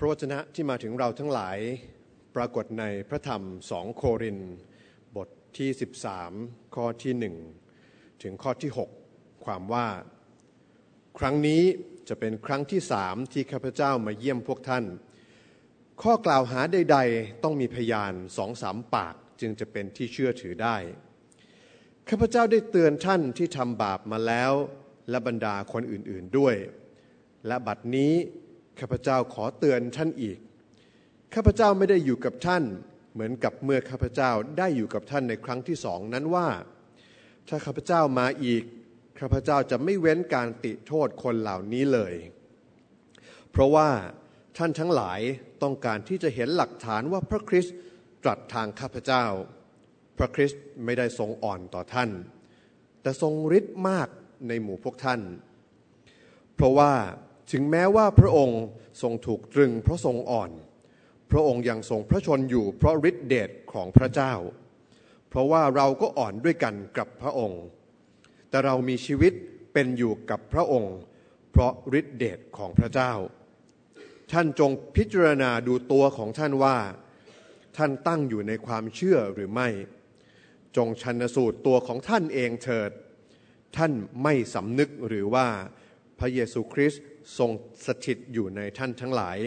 พระวจนะที่มาถึงเราทั้งหลายปรากฏในพระธรรมสองโครินบทที่ 13 ข้อที่หนึ่งถึงข้อที่ 6 ความว่า ครั้งนี้จะเป็นครั้งที่สามที่ข้าพเจ้ามาเยี่ยมพวกท่าน ข้อกล่าวหาใด ๆ ต้องมีพยานสองสามปากจึงจะเป็นที่เชื่อถือได้ ข้าพเจ้าได้เตือนท่านที่ทำบาปมาแล้ว และบรรดาคนอื่นๆด้วย และบัดนี้ ข้าพเจ้าขอเตือนท่านอีก ข้าพเจ้าไม่ได้อยู่กับท่าน เหมือนกับเมื่อข้าพเจ้าได้อยู่กับท่านในครั้งที่สองนั้นว่า ถ้าข้าพเจ้ามาอีก ข้าพเจ้าจะไม่เว้นการติโทษคนเหล่านี้เลย เพราะว่าท่านทั้งหลายต้องการที่จะเห็นหลักฐานว่าพระคริสต์ตรัสทางข้าพเจ้า พระคริสต์ไม่ได้ทรงอ่อนต่อท่าน แต่ทรงฤทธิ์มากในหมู่พวกท่าน เพราะว่า ถึงแม้ว่าพระองค์ทรงถูกตรึงเพราะทรงอ่อน พระองค์ยังทรงพระชนอยู่เพราะฤทธิเดชของพระเจ้า เพราะว่าเราก็อ่อนด้วยกันกับพระองค์ แต่เรามีชีวิตเป็นอยู่กับพระองค์ เพราะฤทธิเดชของพระเจ้า ท่านจงพิจารณาดูตัวของท่านว่า ท่านตั้งอยู่ในความเชื่อหรือไม่ จงชันสูตรตัวของท่านเองเถิด ท่านไม่สำนึกหรือว่า พระเยซูคริสต์ทรงสถิตอยู่ในท่านทั้งหลาย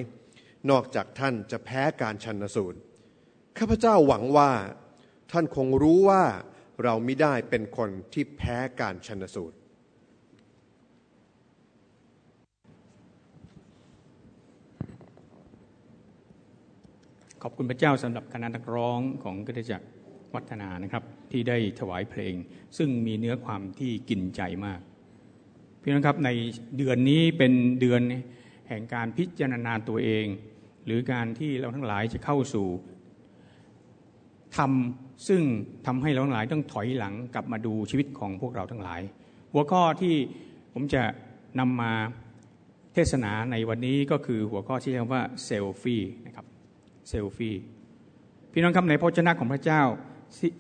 นอกจากท่านจะแพ้การชันสูตรข้าพเจ้าหวังว่า ท่านคงรู้ว่าเราไม่ได้เป็นคนที่แพ้การชันสูตร ขอบคุณพระเจ้าสำหรับคณะนักร้องของกิจจักรวัฒนานะครับ ที่ได้ถวายเพลง ซึ่งมีเนื้อความที่กินใจมาก พี่น้องครับในเดือนนี้เป็นเดือนแห่งการพิจารณาตัวเอง หรือการที่เราทั้งหลายจะเข้าสู่ทำซึ่งทำให้เราทั้งหลายต้องถอยหลังกลับมาดูชีวิตของพวกเราทั้งหลาย หัวข้อที่ผมจะนำมาเทศนาในวันนี้ก็คือหัวข้อที่เรียกว่าเซลฟี่นะครับเซลฟี่พี่น้องครับในพระเจ้าของพระเจ้า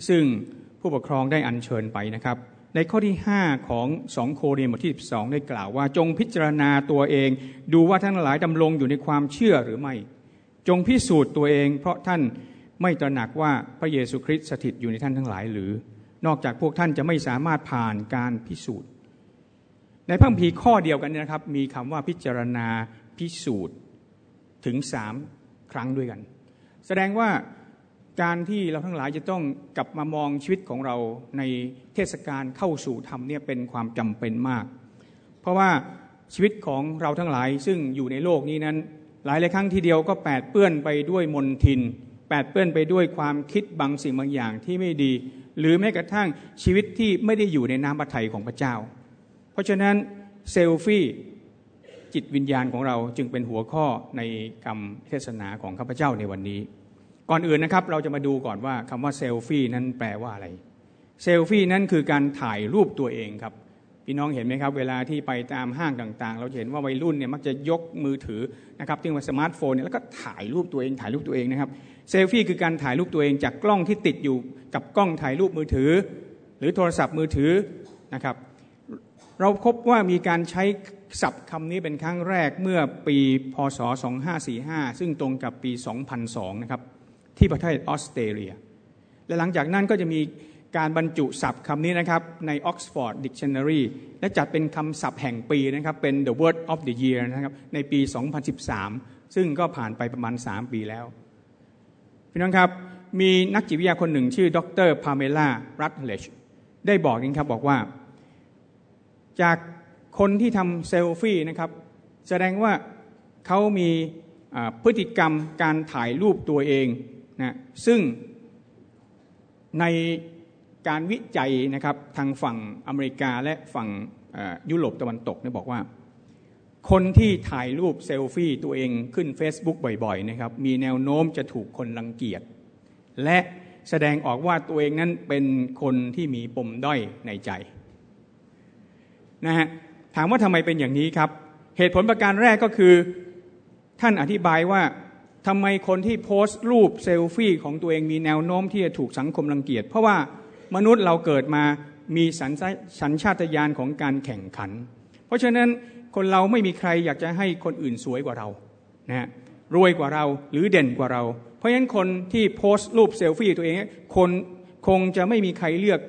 ซึ่งผู้ปกครองได้อัญเชิญไปนะครับ ในข้อที่ 5 ของสองโครินธ์บทที่ 12 ได้กล่าวว่าจงพิจารณาตัวเอง ดูว่าท่านหลายดำรงอยู่ในความเชื่อหรือไม่ จงพิสูจน์ตัวเอง เพราะท่านไม่ตระหนักว่าพระเยซูคริสต์สถิตอยู่ในท่านทั้งหลายหรือ นอกจากพวกท่านจะไม่สามารถผ่านการพิสูจน์ ในพระคัมภีร์ข้อเดียวกันนะครับ มีคำว่าพิจารณาพิสูจน์ถึงสามครั้งด้วยกัน แสดงว่า การที่เราทั้งหลายจะต้องกลับมามองชีวิตของเราในเทศกาลเข้าสู่ธรรมเนี่ยเป็นความจำเป็นมาก เพราะว่าชีวิตของเราทั้งหลายซึ่งอยู่ในโลกนี้นั้น หลายหลายครั้งทีเดียวก็แปดเปื้อนไปด้วยมนทิน แปดเปื้อนไปด้วยความคิดบางสิ่งบางอย่างที่ไม่ดี หรือแม้กระทั่งชีวิตที่ไม่ได้อยู่ในน้ำพระทัยของพระเจ้า เพราะฉะนั้นเซลฟี่จิตวิญญาณของเราจึงเป็นหัวข้อในคำเทศนาของข้าพเจ้าในวันนี้ ก่อนอื่นนะครับเราจะมาดูก่อนว่าคำว่าเซลฟี่นั้นแปลว่าอะไร เซลฟี่นั้นคือการถ่ายรูปตัวเองครับ พี่น้องเห็นไหมครับ เวลาที่ไปตามห้างต่าง ๆ เราเห็นว่าวัยรุ่นเนี่ยมักจะยกมือถือนะครับที่ว่าสมาร์ทโฟนเนี่ยแล้วก็ถ่ายรูปตัวเองถ่ายรูปตัวเองนะครับเซลฟี่คือการถ่ายรูปตัวเองจากกล้องที่ติดอยู่กับกล้องถ่ายรูปมือถือ หรือโทรศัพท์มือถือนะครับเราพบว่ามีการใช้ศัพท์คำนี้เป็นครั้งแรกเมื่อปีพศ 2545 ซึ่งตรงกับปี 2002 นะครับ ที่ประเทศออสเตรเลีย และหลังจากนั้นก็จะมีการบรรจุศัพท์คำนี้นะครับใน Oxford Dictionary และจัดเป็นคำศัพท์แห่งปีนะครับเป็น the word of the year นะครับในปี 2013 ซึ่งก็ผ่านไปประมาณ 3 ปีแล้วพี่น้องครับมีนักจิตวิทยาคนหนึ่งชื่อดรพาเมล่ารัตเลชได้บอกนี้ครับบอกว่า จากคนที่ทำเซลฟี่นะครับ แสดงว่าเขามีพฤติกรรมการถ่ายรูปตัวเอง นะซึ่งในการวิจัยนะครับทางฝั่งอเมริกาและฝั่งยุโรปตะวันตกเนี่ยบอกว่า คนที่ถ่ายรูปเซลฟี่ตัวเองขึ้น Facebook บ่อยๆนะครับมีแนวโน้มจะถูกคนรังเกียจ และแสดงออกว่าตัวเองนั้นเป็นคนที่มีปมด้อยในใจนะฮะถามว่าทำไมเป็นอย่างนี้ครับ เหตุผลประการแรกก็คือท่านอธิบายว่า ทำไมคนที่โพสต์รูปเซลฟี่ของตัวเองมีแนวโน้มที่จะถูกสังคมรังเกียจ เพราะว่ามนุษย์เราเกิดมามีสัญชาตญาณของการแข่งขัน เพราะฉะนั้นคนเราไม่มีใครอยากจะให้คนอื่นสวยกว่าเรานะฮะรวยกว่าเราหรือเด่นกว่าเรา เพราะฉะนั้นคนที่โพสต์รูปเซลฟี่ตัวเองคนคงจะไม่มีใครเลือก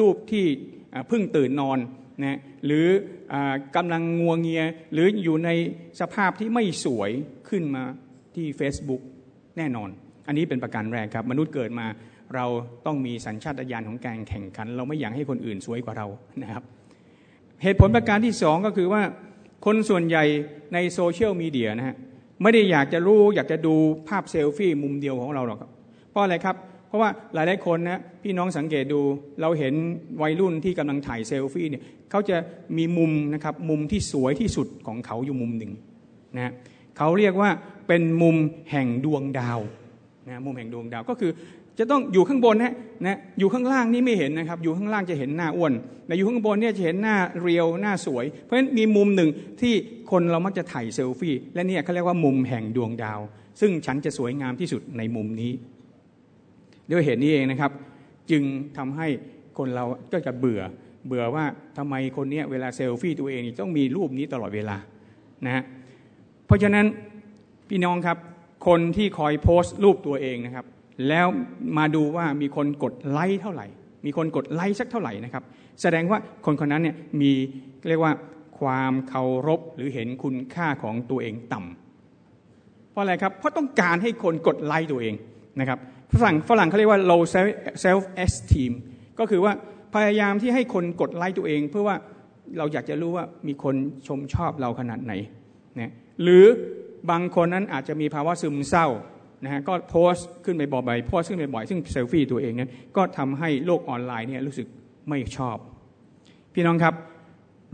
รูปที่เพิ่งตื่นนอนนะหรือกำลังงัวงเงียหรืออยู่ในสภาพที่ไม่สวยขึ้นมา ที่ Facebook แน่นอน อันนี้เป็นประการแรกครับ มนุษย์เกิดมาเราต้องมีสัญชาตญาณของการแข่งขัน เราไม่อยากให้คนอื่นสวยกว่าเรานะครับ เหตุผลประการที่สองก็คือว่าคนส่วนใหญ่ในโซเชียลมีเดียนะฮะไม่ได้อยากจะรู้อยากจะดูภาพเซลฟี่มุมเดียวของเราหรอกครับเพราะอะไรครับ เพราะว่าหลายๆคนนะพี่น้องสังเกตดูเราเห็นวัยรุ่นที่กำลังถ่ายเซลฟี่เนี่ยเขาจะมีมุมนะครับมุมที่สวยที่สุดของเขาอยู่มุมหนึ่งนะเขาเรียกว่า เป็นมุมแห่งดวงดาวนะมุมแห่งดวงดาวก็คือจะต้องอยู่ข้างบนนะนะอยู่ข้างล่างนี่ไม่เห็นนะครับ อยู่ข้างล่างจะเห็นหน้าอ้วนแต่อยู่ข้างบนเนี่ยจะเห็นหน้าเรียวหน้าสวย เพราะฉะนั้นมีมุมหนึ่งที่คนเรามักจะถ่ายเซลฟี่ และเนี่ยเขาเรียกว่ามุมแห่งดวงดาว ซึ่งฉันจะสวยงามที่สุดในมุมนี้ ด้วยเหตุนี้เองนะครับ จึงทำให้คนเราก็จะเบื่อ เบื่อว่าทำไมคนเนี้ยเวลาเซลฟี่ตัวเองต้องมีรูปนี้ตลอดเวลานะฮะเพราะฉะนั้น พี่น้องครับ คนที่คอยโพสต์รูปตัวเองนะครับ แล้วมาดูว่ามีคนกดไลค์เท่าไหร่ มีคนกดไลค์สักเท่าไหร่นะครับ แสดงว่าคนคนนั้นเนี่ยมีเรียกว่าความเคารพหรือเห็นคุณค่าของตัวเองต่ำเพราะอะไรครับ เพราะต้องการให้คนกดไลค์ตัวเองนะครับฝรั่งฝรั่งเขาเรียกว่า low self esteem ก็คือว่าพยายามที่ให้คนกดไลค์ตัวเอง เพื่อว่าเราอยากจะรู้ว่ามีคนชมชอบเราขนาดไหนนะหรือ บางคนนั้นอาจจะมีภาวะซึมเศร้านะฮะก็โพสต์ขึ้นไปบ่อยๆโพสต์ขึ้นไปบ่อยซึ่งเซลฟี่ตัวเองนั้นก็ทำให้โลกออนไลน์เนี่ยรู้สึกไม่ชอบ พี่น้องครับ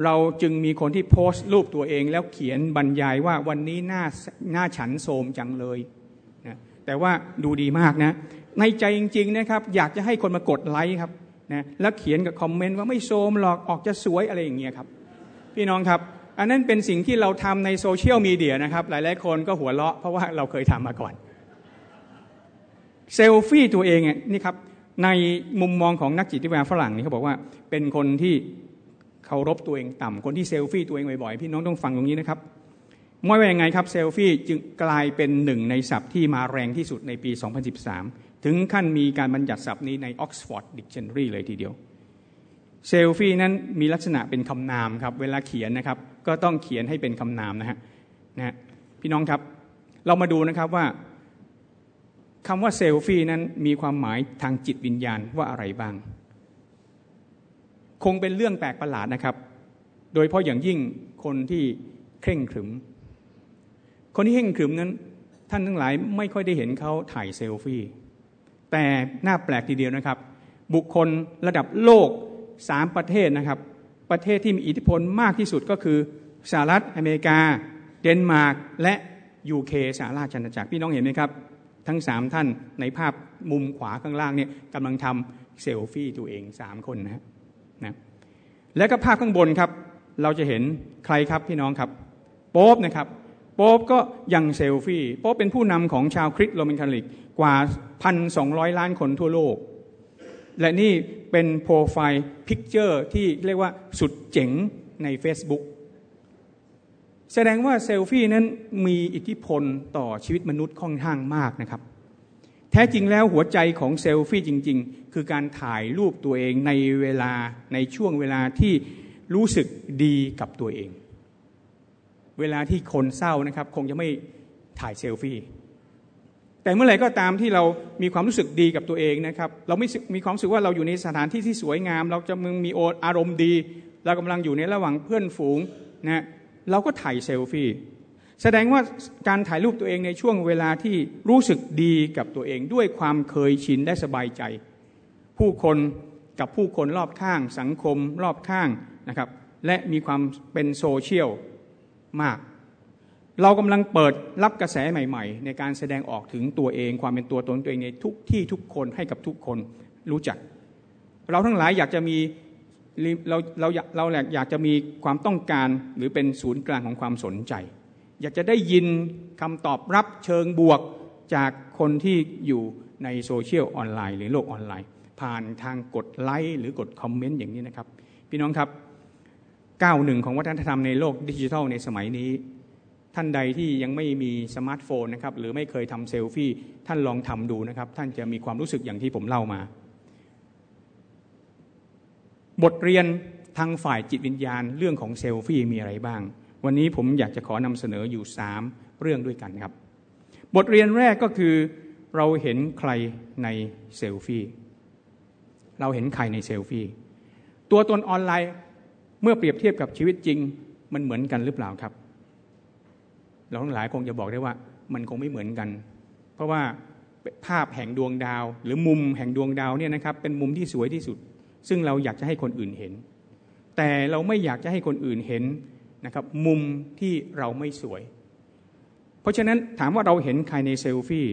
เราจึงมีคนที่โพสต์รูปตัวเองแล้วเขียนบรรยายว่าวันนี้หน้าหน้าฉันโสมจังเลยนะแต่ว่าดูดีมากนะในใจจริงๆนะครับอยากจะให้คนมากดไลค์ครับนะแล้วเขียนกับคอมเมนต์ว่าไม่โทรมหรอกออกจะสวยอะไรอย่างเงี้ยครับ พี่น้องครับ อันนั้นเป็นสิ่งที่เราทำในโซเชียลมีเดียนะครับ หลายๆคนก็หัวเราะเพราะว่าเราเคยทำมาก่อนเซลฟี่ตัวเองนี่ครับในมุมมองของนักจิตวิทยาฝรั่งนี่เขาบอกว่าเป็นคนที่เคารพตัวเองต่ำคนที่เซลฟี่ตัวเองบ่อยๆพี่น้องต้องฟังตรงนี้นะครับไม่ว่ายังไงครับเซลฟี่จึงกลายเป็นหนึ่งในศัพท์ที่มาแรงที่สุดในปี 2013 ถึงขั้นมีการบัญญัติศัพท์นี้ใน Oxford Dictionary เลยทีเดียว เซลฟี่นั้นมีลักษณะเป็นคำนามครับ เวลาเขียนนะครับ ก็ต้องเขียนให้เป็นคำนามนะฮะนะพี่น้องครับเรามาดูนะครับว่าคำว่าเซลฟี่นั้นมีความหมายทางจิตวิญญาณว่าอะไรบ้าง คงเป็นเรื่องแปลกประหลาดนะครับ โดยเพราะอย่างยิ่งคนที่เคร่งขรึม คนที่เคร่งขรึมนั้น ท่านทั้งหลายไม่ค่อยได้เห็นเขาถ่ายเซลฟี่ แต่น่าแปลกทีเดียวนะครับ บุคคลระดับโลก สามประเทศนะครับ ประเทศที่มีอิทธิพลมากที่สุดก็คือสหรัฐอเมริกา เดนมาร์กและยูเคสหราชอาณาจักรพี่น้องเห็นไหมครับ ทั้งสามท่านในภาพมุมขวาข้างล่างเนี่ยกำลังทำเซลฟี่ตัวเองสามคนนะนะแล้วก็ภาพข้างบนครับ เราจะเห็นใครครับพี่น้องครับโป๊ปนะครับโป๊ปก็ยังเซลฟี่โป๊ปเป็นผู้นำของชาวคริสต์โรมันคาทอลิกกว่าพันสองล้านคนทั่วโลก และนี่เป็น profile picture ที่เรียกว่าสุดเจ๋งใน Facebook แสดงว่าเซลฟี่นั้นมีอิทธิพลต่อชีวิตมนุษย์ค่อนข้างมากนะครับ แท้จริงแล้วหัวใจของเซลฟี่จริง ๆ คือการถ่ายรูปตัวเองในเวลาในช่วงเวลาที่รู้สึกดีกับตัวเอง เวลาที่คนเศร้านะครับ คงจะไม่ถ่ายเซลฟี่ แต่เมื่อไหร่ก็ตามที่เรามีความรู้สึกดีกับตัวเองนะครับเราไม่มีความรู้สึกว่าเราอยู่ในสถานที่ที่สวยงาม เราจะมึงมีอารมณ์ดี เรากำลังอยู่ในระหว่างเพื่อนฝูงนะเราก็ถ่ายเซลฟี่แสดงว่าการถ่ายรูปตัวเองในช่วงเวลาที่รู้สึกดีกับตัวเองด้วยความเคยชินและสบายใจ ผู้คนกับผู้คนรอบข้าง สังคมรอบข้างนะครับและมีความเป็นโซเชียลมาก เรากำลังเปิดรับกระแสใหม่ ๆ ในการแสดงออกถึงตัวเอง ความเป็นตัวตนตัวเองในทุกที่ทุกคนให้กับทุกคนรู้จัก เราทั้งหลายอยากจะมีเราเราเราอยากจะมีความต้องการหรือเป็นศูนย์กลางของความสนใจ อยากจะได้ยินคำตอบรับเชิงบวกจากคนที่อยู่ในโซเชียลออนไลน์ หรือโลกออนไลน์ ผ่านทางกดไลค์หรือกดคอมเมนต์อย่างนี้นะครับ พี่น้องครับก้าวหนึ่งของวัฒนธรรมในโลกดิจิทัลในสมัยนี้ ท่านใดที่ยังไม่มีสมาร์ทโฟนนะครับหรือไม่เคยทำเซลฟี่ท่านลองทำดูนะครับ ท่านจะมีความรู้สึกอย่างที่ผมเล่ามา บทเรียนทางฝ่ายจิตวิญญาณเรื่องของเซลฟี่มีอะไรบ้าง วันนี้ผมอยากจะขอนำเสนออยู่สามเรื่องด้วยกันครับ บทเรียนแรกก็คือเราเห็นใครในเซลฟี่เราเห็นใครในเซลฟี่ตัวตนออนไลน์เมื่อเปรียบเทียบกับชีวิตจริงมันเหมือนกันหรือเปล่าครับ เราทั้งหลายคงจะบอกได้ว่ามันคงไม่เหมือนกัน เพราะว่าภาพแห่งดวงดาว หรือมุมแห่งดวงดาวเนี่ยนะครับเป็นมุมที่สวยที่สุด ซึ่งเราอยากจะให้คนอื่นเห็น แต่เราไม่อยากจะให้คนอื่นเห็นนะครับมุมที่เราไม่สวย เพราะฉะนั้นถามว่าเราเห็นใครในเซลฟี่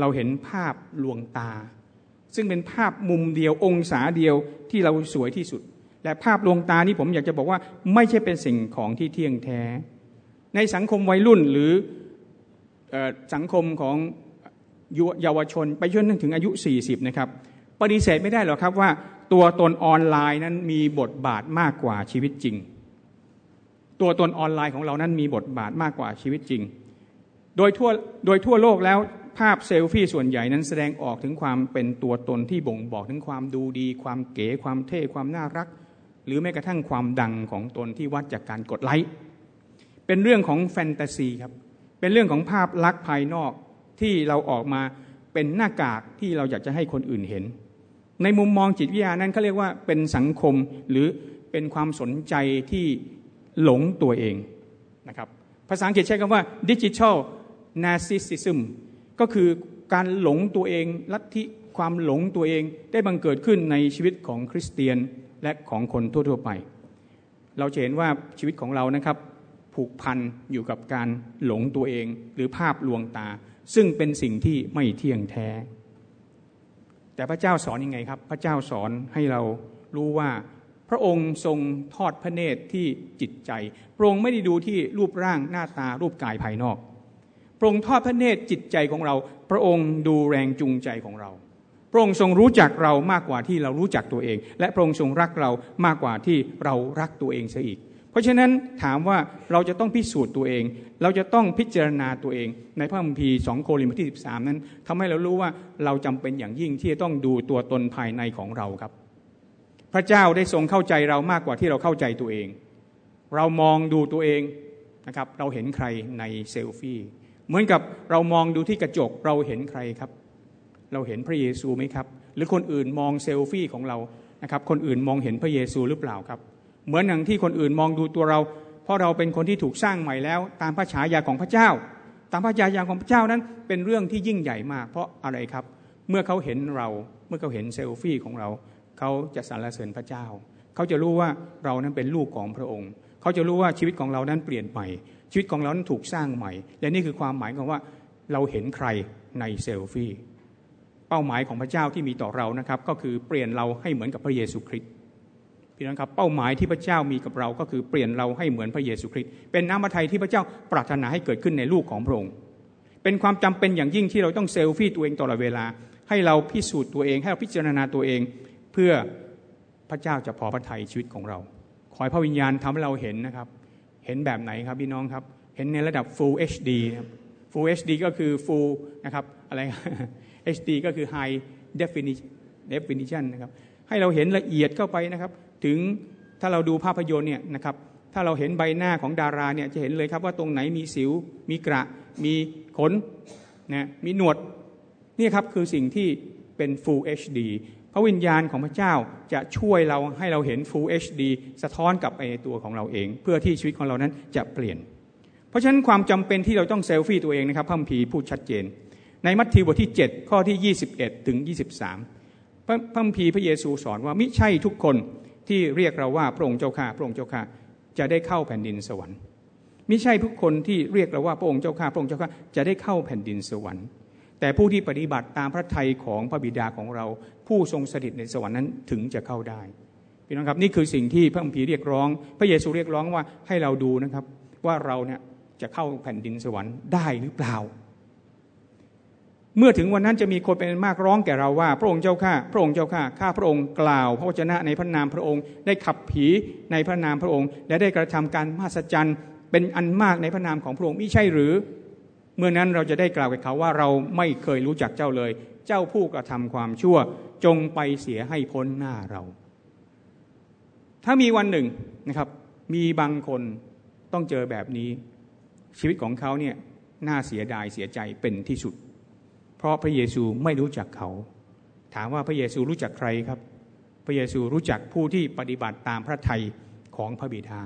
เราเห็นภาพลวงตา ซึ่งเป็นภาพมุมเดียวองศาเดียวที่เราสวยที่สุด และภาพลวงตานี้ผมอยากจะบอกว่าไม่ใช่เป็นสิ่งของที่เที่ยงแท้ ในสังคมวัยรุ่นหรือสังคมของเยาวชน ไปจนถึงอายุ 40 นะครับ ปฏิเสธไม่ได้หรอกครับว่าตัวตนออนไลน์นั้นมีบทบาทมากกว่าชีวิตจริง ตัวตนออนไลน์ของเรานั้นมีบทบาทมากกว่าชีวิตจริง โดยทั่วโดยทั่วโลกแล้วภาพเซลฟี่ส่วนใหญ่นั้นแสดงออกถึงความเป็นตัวตนที่บ่งบอกถึงความดูดี ความเก๋ ความเท่ ความน่ารัก หรือแม้กระทั่งความดังของตนที่วัดจากการกดไลค์ เป็นเรื่องของแฟนตาซีครับ เป็นเรื่องของภาพลักษณ์ภายนอกที่เราออกมาเป็นหน้ากากที่เราอยากจะให้คนอื่นเห็น ในมุมมองจิตวิทยานั้นเขาเรียกว่าเป็นสังคมหรือเป็นความสนใจที่หลงตัวเองนะครับภาษาอังกฤษใช้คำว่าดิจิทัลนารซิสซิซึมก็คือการหลงตัวเองลัทธิความหลงตัวเองได้บังเกิดขึ้นในชีวิตของคริสเตียนและของคนทั่วๆไป เราจะเห็นว่าชีวิตของเรานะครับ ผูกพันอยู่กับการหลงตัวเองหรือภาพลวงตา ซึ่งเป็นสิ่งที่ไม่เที่ยงแท้ แต่พระเจ้าสอนยังไงครับ พระเจ้าสอนให้เรารู้ว่า พระองค์ทรงทอดพระเนตรที่จิตใจ พระองค์ไม่ได้ดูที่รูปร่างหน้าตารูปกายภายนอก พระองค์ทอดพระเนตรจิตใจของเรา พระองค์ดูแรงจูงใจของเราพระองค์ทรงรู้จักเรามากกว่าที่เรารู้จักตัวเอง และพระองค์ทรงรักเรามากกว่าที่เรารักตัวเองเสียอีก เพราะฉะนั้นถามว่าเราจะต้องพิสูจน์ตัวเอง เราจะต้องพิจารณาตัวเอง ในพระคัมภีร์สองโครินธ์บทที่ 13 นั้นทำให้เรารู้ว่าเราจำเป็นอย่างยิ่งที่จะต้องดูตัวตนภายในของเราครับ พระเจ้าได้ทรงเข้าใจเรามากกว่าที่เราเข้าใจตัวเอง เรามองดูตัวเองนะครับเราเห็นใครในเซลฟี่เหมือนกับเรามองดูที่กระจกเราเห็นใครครับ เราเห็นพระเยซูไหมครับ หรือคนอื่นมองเซลฟี่ของเรานะครับคนอื่นมองเห็นพระเยซูหรือเปล่าครับ เหมือนอย่างที่คนอื่นมองดูตัวเรา เพราะเราเป็นคนที่ถูกสร้างใหม่แล้ว ตามพระฉายาของพระเจ้า ตามพระฉายาของพระเจ้านั้นเป็นเรื่องที่ยิ่งใหญ่มาก เพราะอะไรครับ เมื่อเขาเห็นเรา เมื่อเขาเห็นเซลฟี่ของเรา เขาจะสรรเสริญพระเจ้า เขาจะรู้ว่าเรานั้นเป็นลูกของพระองค์ เขาจะรู้ว่าชีวิตของเรานั้นเปลี่ยนใหม่ ชีวิตของเรานั้นถูกสร้างใหม่ และนี่คือความหมายของว่าเราเห็นใครในเซลฟี่ เป้าหมายของพระเจ้าที่มีต่อเรานะครับ ก็คือเปลี่ยนเราให้เหมือนกับพระเยซูคริสต์ พี่น้องครับเป้าหมายที่พระเจ้ามีกับเราก็คือเปลี่ยนเราให้เหมือนพระเยซูคริสต์เป็นน้ำพระทัยที่พระเจ้าปรารถนาให้เกิดขึ้นในลูกของพระองค์เป็นความจำเป็นอย่างยิ่งที่เราต้องเซลฟี่ตัวเองตลอดเวลา ให้เราพิสูจน์ตัวเอง ให้เราพิจารณาตัวเอง เพื่อพระเจ้าจะพอพระทัยชีวิตของเรา ขอให้พระวิญญาณทำให้เราเห็นนะครับ เห็นแบบไหนครับพี่น้องครับ เห็นในระดับ Full HD นะครับ Full HD ก็คือ Full นะครับอะไร HD ก็คือ High Definition นะครับให้เราเห็นละเอียดเข้าไปนะครับ ถึงถ้าเราดูภาพยนตร์เนี่ยนะครับถ้าเราเห็นใบหน้าของดาราเนี่ยจะเห็นเลยครับว่าตรงไหนมีสิว มีกระ มีขนนะมีหนวดนี่ครับคือสิ่งที่เป็น Full HD พระวิญญาณของพระเจ้าจะช่วยเราให้เราเห็น Full HD สะท้อนกลับไปในตัวของเราเอง เพื่อที่ชีวิตของเรานั้นจะเปลี่ยน เพราะฉะนั้นความจำเป็นที่เราต้องเซลฟี่ตัวเองนะครับพระพีพูดชัดเจน ในมัทธิวบทที่ 7 ข้อที่ 21 ถึง 23 พระพระพีพระเยซูสอนว่ามิใช่ทุกคน ที่เรียกเราว่าพระองค์เจ้าข้าพระองค์เจ้าข้าจะได้เข้าแผ่นดินสวรรค์มิใช่ทุกคนที่เรียกเราว่าพระองค์เจ้าข้าพระองค์เจ้าข้าจะได้เข้าแผ่นดินสวรรค์ แต่ผู้ที่ปฏิบัติตามพระทัยของพระบิดาของเรา ผู้ทรงสถิตในสวรรค์นั้นถึงจะเข้าได้พี่น้องครับนี่คือสิ่งที่พระองคัมภีเรียกร้อง พระเยซูเรียกร้องว่าให้เราดูนะครับว่าเราเนี่ยจะเข้าแผ่นดินสวรรค์ได้หรือเปล่า เมื่อถึงวันนั้นจะมีคนเป็นมากร้องแก่เราว่า พระองค์เจ้าข้าพระองค์เจ้าข้าข้าพระองค์กล่าว พระวจนะในพระนามพระองค์ ได้ขับผีในพระนามพระองค์ และได้กระทำการมหัศจรรย์เป็นอันมากในพระนามของพระองค์ไม่ใช่หรือ เมื่อนั้นเราจะได้กล่าวกับเขาว่าเราไม่เคยรู้จักเจ้าเลย เจ้าผู้กระทำความชั่ว จงไปเสียให้พ้นหน้าเรา ถ้ามีวันหนึ่งนะครับ มีบางคนต้องเจอแบบนี้ ชีวิตของเขาเนี่ยน่าเสียดายเสียใจเป็นที่สุด ราะพระเยซูไม่รู้จักเขา ถามว่าพระเยซูรู้จักใครครับ พระเยซูรู้จักผู้ที่ปฏิบัติตามพระทัยของพระบิดา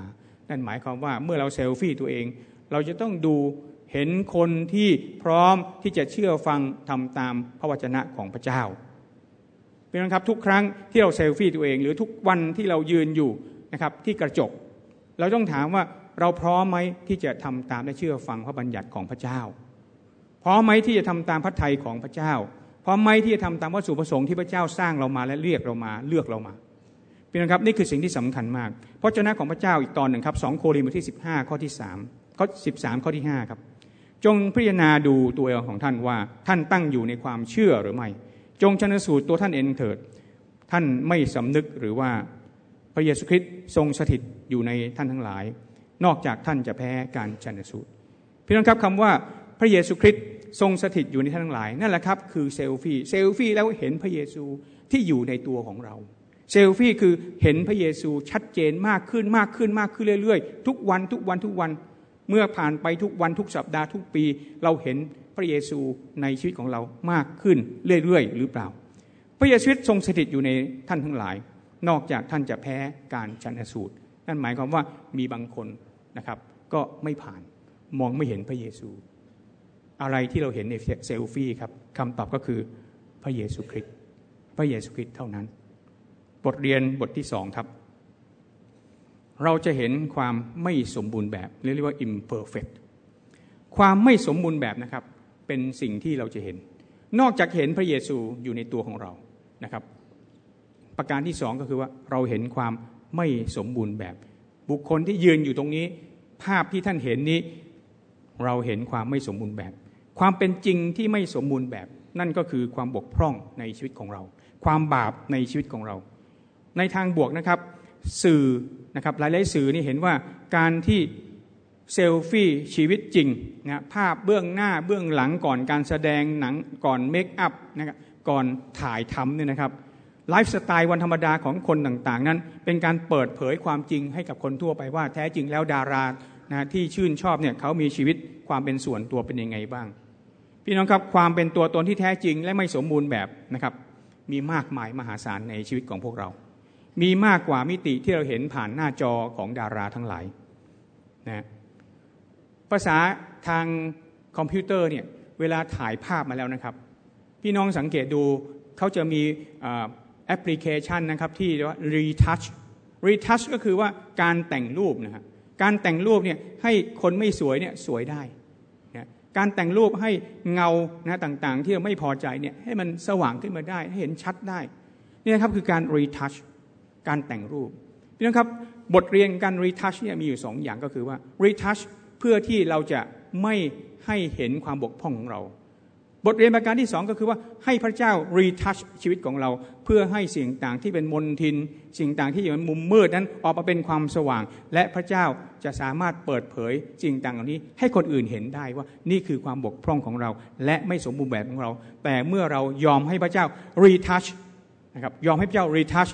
นั่นหมายความว่าเมื่อเราเซลฟี่ตัวเอง เราจะต้องดูเห็นคนที่พร้อมที่จะเชื่อฟังทำตามพระวจนะของพระเจ้าเป็นครับทุกครั้งที่เราเซลฟี่ตัวเอง หรือทุกวันที่เรายืนอยู่นะครับที่กระจก เราต้องถามว่าเราพร้อมไหมที่จะทำตามและเชื่อฟังพระบัญญัติของพระเจ้า ร้อมไหมที่จะทำตามพระทัยของพระเจ้า พร้อมไหมที่จะทำตามวัตถุประสงค์ที่พระเจ้าสร้างเรามาและเรียกเรามาเลือกเรามาเป็นครับนี่คือสิ่งที่สำคัญมากพระเจ้าของพระเจ้าอีกตอนหนึ่งครับสองโครินธ์บทที่ 15 ข้อที่3ข้อ13 ข้อที่5ครับจงพิจารณาดูตัวเองของท่านว่าท่านตั้งอยู่ในความเชื่อหรือไม่ จงชนสูตรตัวท่านเองเถิด ท่านไม่สำนึกหรือว่าพระเยซูคริสต์ทรงสถิตอยู่ในท่านทั้งหลาย นอกจากท่านจะแพ้การชนสูตรพี่น้องครับคำว่าพระเยซูคริสต์ ทรงสถิตอยู่ในท่านทั้งหลาย นั่นแหละครับคือเซลฟี่เซลฟี่แล้วเห็นพระเยซูที่อยู่ในตัวของเรา เซลฟี่คือเห็นพระเยซูชัดเจนมากขึ้นมากขึ้นมากขึ้นเรื่อยๆ ทุกวันทุกวันทุกวันเมื่อผ่านไปทุกวันทุกสัปดาห์ทุกปี เราเห็นพระเยซูในชีวิตของเรามากขึ้นเรื่อยๆ หรือเปล่า พระเยซูทรงสถิตอยู่ในท่านทั้งหลาย นอกจากท่านจะแพ้การชันสูตร นั่นหมายความว่ามีบางคนนะครับ ก็ไม่ผ่านมองไม่เห็นพระเยซู อะไรที่เราเห็นในเซลฟี่ครับคำตอบก็คือพระเยซูคริสต์พระเยซูคริสต์เท่านั้น บทเรียนบทที่สองครับ เราจะเห็นความไม่สมบูรณ์แบบเรียกว่า imperfect ความไม่สมบูรณ์แบบนะครับ เป็นสิ่งที่เราจะเห็น นอกจากเห็นพระเยซูอยู่ในตัวของเรานะครับ ประการที่สองก็คือว่าเราเห็นความไม่สมบูรณ์แบบ บุคคลที่ยืนอยู่ตรงนี้ ภาพที่ท่านเห็นนี้ เราเห็นความไม่สมบูรณ์แบบ ความเป็นจริงที่ไม่สมบูรณ์แบบ นั่นก็คือความบกพร่องในชีวิตของเรา ความบาปในชีวิตของเรา ในทางบวกนะครับ สื่อนะครับหลายๆสื่อนี่เห็นว่าการที่เซลฟี่ชีวิตจริงนะภาพเบื้องหน้าเบื้องหลังก่อนการแสดงหนังก่อน make up นะครับก่อนถ่ายทำเนี่ยนะครับไลฟ์สไตล์วันธรรมดาของคนต่างๆ นั้น เป็นการเปิดเผยความจริงให้กับคนทั่วไปว่าแท้จริงแล้วดารานะที่ชื่นชอบเนี่ยเขามีชีวิตความเป็นส่วนตัวเป็นยังไงบ้าง พี่น้องครับความเป็นตัวตนที่แท้จริงและไม่สมบูรณ์แบบนะครับ มีมากมายมหาศาลในชีวิตของพวกเรา มีมากกว่ามิติที่เราเห็นผ่านหน้าจอของดาราทั้งหลายนะภาษาทางคอมพิวเตอร์เนี่ยเวลาถ่ายภาพมาแล้วนะครับ พี่น้องสังเกตดูเขาจะมีแอปพลิเคชันนะครับที่เรียกว่า retouch retouch ก็คือว่าการแต่งรูปนะครับการแต่งรูปเนี่ยให้คนไม่สวยเนี่ยสวยได้ การแต่งรูปให้เงานะต่างๆ ที่เราไม่พอใจเนี่ยให้มันสว่างขึ้นมาได้ให้เห็นชัดได้นี่นะครับคือการ retouch การแต่งรูปพี่น้องครับบทเรียนการ retouch เนี่ยมีอยู่สองอย่างก็คือว่า retouch เพื่อที่เราจะไม่ให้เห็นความบกพร่องของเรา บทเรียนประการที่สองก็คือว่าให้พระเจ้ารีทัชชีวิตของเรา เพื่อให้สิ่งต่างที่เป็นมนทิน สิ่งต่างที่อยู่ในมุมมืดนั้นออกมาเป็นความสว่าง และพระเจ้าจะสามารถเปิดเผยสิ่งต่างเหล่านี้ ให้คนอื่นเห็นได้ว่านี่คือความบกพร่องของเรา และไม่สมบูรณ์แบบของเรา แต่เมื่อเรายอมให้พระเจ้ารีทัชนะครับยอมให้พระเจ้ารีทัช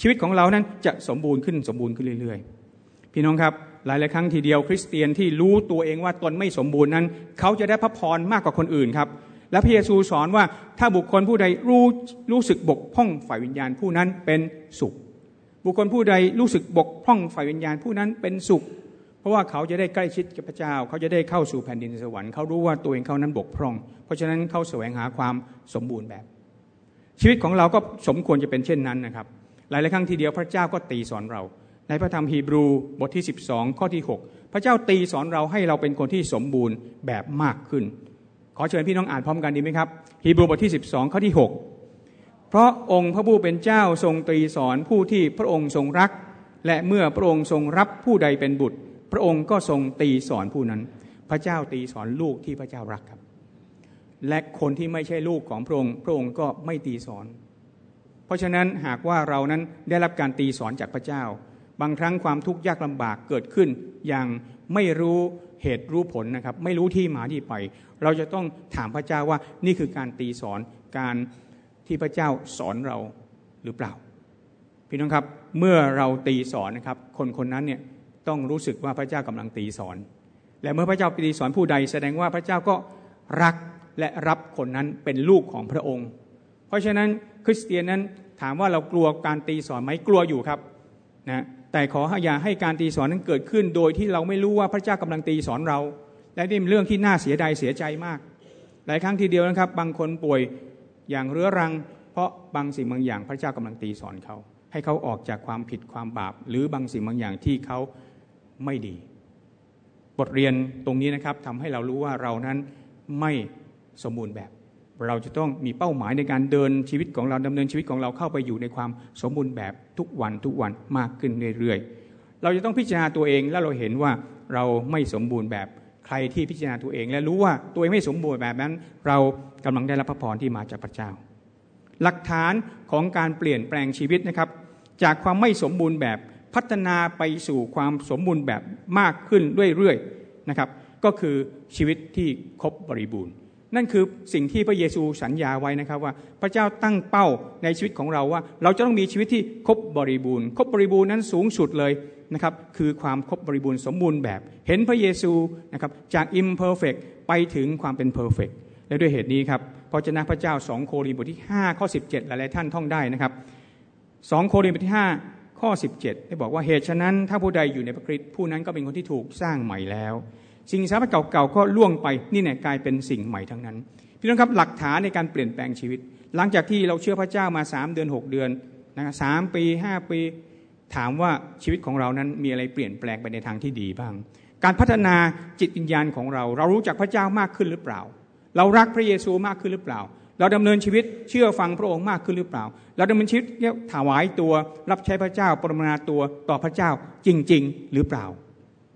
ชีวิตของเรานั้นจะสมบูรณ์ขึ้นสมบูรณ์ขึ้นเรื่อยๆ พี่น้องครับหลายหลายครั้งทีเดียวคริสเตียนที่รู้ตัวเองว่าตนไม่สมบูรณ์นั้น เขาจะได้พระพรมากกว่าคนอื่นครับ และพระเยซูสอนว่าถ้าบุคคลผู้ใดรู้รู้สึกบกพร่องฝ่ายวิญญาณผู้นั้นเป็นสุข บุคคลผู้ใดรู้สึกบกพร่องฝ่ายวิญญาณผู้นั้นเป็นสุข เพราะว่าเขาจะได้ใกล้ชิดกับพระเจ้า เขาจะได้เข้าสู่แผ่นดินสวรรค์เขารู้ว่าตัวเองเขานั้นบกพร่อง เพราะฉะนั้นเขาแสวงหาความสมบูรณ์แบบ ชีวิตของเราก็สมควรจะเป็นเช่นนั้นนะครับ หลายหลายครั้งทีเดียวพระเจ้าก็ตีสอนเรา ในพระธรรมฮีบรูบทที่ 12 ข้อที่ 6 พระเจ้าตีสอนเราให้เราเป็นคนที่สมบูรณ์แบบมากขึ้น อเชิญพี่น้องอ่านพร้อมกันดีไหมครับฮีบรูบทที่ 12 ข้อที่ 6 เพราะองค์พระผู้เป็นเจ้าทรงตรีสอนผู้ที่พระองค์ทรงรัก และเมื่อพระองค์ทรงรับผู้ใดเป็นบุตร พระองค์ก็ทรงตีสอนผู้นั้น พระเจ้าตีสอนลูกที่พระเจ้ารักครับ และคนที่ไม่ใช่ลูกของพระองค์พระองค์ก็ไม่ตีสอน เพราะฉะนั้นหากว่าเรานั้นได้รับการตีสอนจากพระเจ้า บางครั้งความทุกข์ยากลำบากเกิดขึ้นอย่าง ไม่รู้เหตุรู้ผลนะครับ ไม่รู้ที่มาที่ไป เราจะต้องถามพระเจ้าว่านี่คือการตีสอนการที่พระเจ้าสอนเราหรือเปล่า พี่น้องครับเมื่อเราตีสอนนะครับ คนคนนั้นเนี่ยต้องรู้สึกว่าพระเจ้ากำลังตีสอน และเมื่อพระเจ้าตีสอนผู้ใด แสดงว่าพระเจ้าก็รักและรับคนนั้นเป็นลูกของพระองค์ เพราะฉะนั้นคริสเตียนนั้นถามว่าเรากลัวการตีสอนไหมกลัวอยู่ครับนะ แต่ขออย่าให้การตีสอนนั้นเกิดขึ้น โดยที่เราไม่รู้ว่าพระเจ้ากำลังตีสอนเรา และนี่เป็นเรื่องที่น่าเสียดายเสียใจมาก หลายครั้งทีเดียวนะครับ บางคนป่วยอย่างเรื้อรัง เพราะบางสิ่งบางอย่างพระเจ้ากำลังตีสอนเขา ให้เขาออกจากความผิดความบาป หรือบางสิ่งบางอย่างที่เขาไม่ดี บทเรียนตรงนี้นะครับทำให้เรารู้ว่าเรานั้นไม่สมบูรณ์แบบ เราจะต้องมีเป้าหมายในการเดินชีวิตของเราดำเนินชีวิตของเราเข้าไปอยู่ในความสมบูรณ์แบบทุกวันทุกวันมากขึ้นเรื่อยๆ เราจะต้องพิจารณาตัวเองแล้วเราเห็นว่าเราไม่สมบูรณ์แบบใครที่พิจารณาตัวเอง และรู้ว่าตัวเองไม่สมบูรณ์แบบนั้น เรากำลังได้รับพระพรที่มาจากพระเจ้า หลักฐานของการเปลี่ยนแปลงชีวิตนะครับ จากความไม่สมบูรณ์แบบพัฒนาไปสู่ความสมบูรณ์แบบมากขึ้นเรื่อยๆนะครับก็คือชีวิตที่ครบบริบูรณ์ นั่นคือสิ่งที่พระเยซูสัญญาไว้นะครับว่าพระเจ้าตั้งเป้าในชีวิตของเราว่า เราจะต้องมีชีวิตที่ครบบริบูรณ์ ครบบริบูรณ์นั้นสูงสุดเลยนะครับคือความครบบริบูรณ์สมบูรณ์แบบ เห็นพระเยซูนะครับจาก imperfect ไปถึงความเป็น perfect และด้วยเหตุนี้ครับพระเจ้าพระเจ้า 2 โครินธ์บทที่ 5 ข้อ 17 หลายๆท่านท่องได้นะครับ 2 โครินธ์บทที่ 5 ข้อ 17 ได้บอกว่าเหตุฉะนั้นถ้าผู้ใดอยู่ในพระคริสต์ผู้นั้นก็เป็นคนที่ถูกสร้างใหม่แล้ว สิ่งสามัญเก่าๆก็ล่วงไปนี่เนี่ยกลายเป็นสิ่งใหม่ทั้งนั้น พี่น้องครับหลักฐานในการเปลี่ยนแปลงชีวิต หลังจากที่เราเชื่อพระเจ้ามาสามเดือนหกเดือนนะสามปีห้าปีถามว่าชีวิตของเรานั้นมีอะไรเปลี่ยนแปลงไปในทางที่ดีบ้าง การพัฒนาจิตวิญญาณของเรา เรารู้จักพระเจ้ามากขึ้นหรือเปล่า เรารักพระเยซูมากขึ้นหรือเปล่า เราดำเนินชีวิตเชื่อฟังพระองค์มากขึ้นหรือเปล่า เราดำเนินชีวิตถวายตัวรับใช้พระเจ้าปรมนาตัวต่อพระเจ้าจริง ๆ หรือเปล่า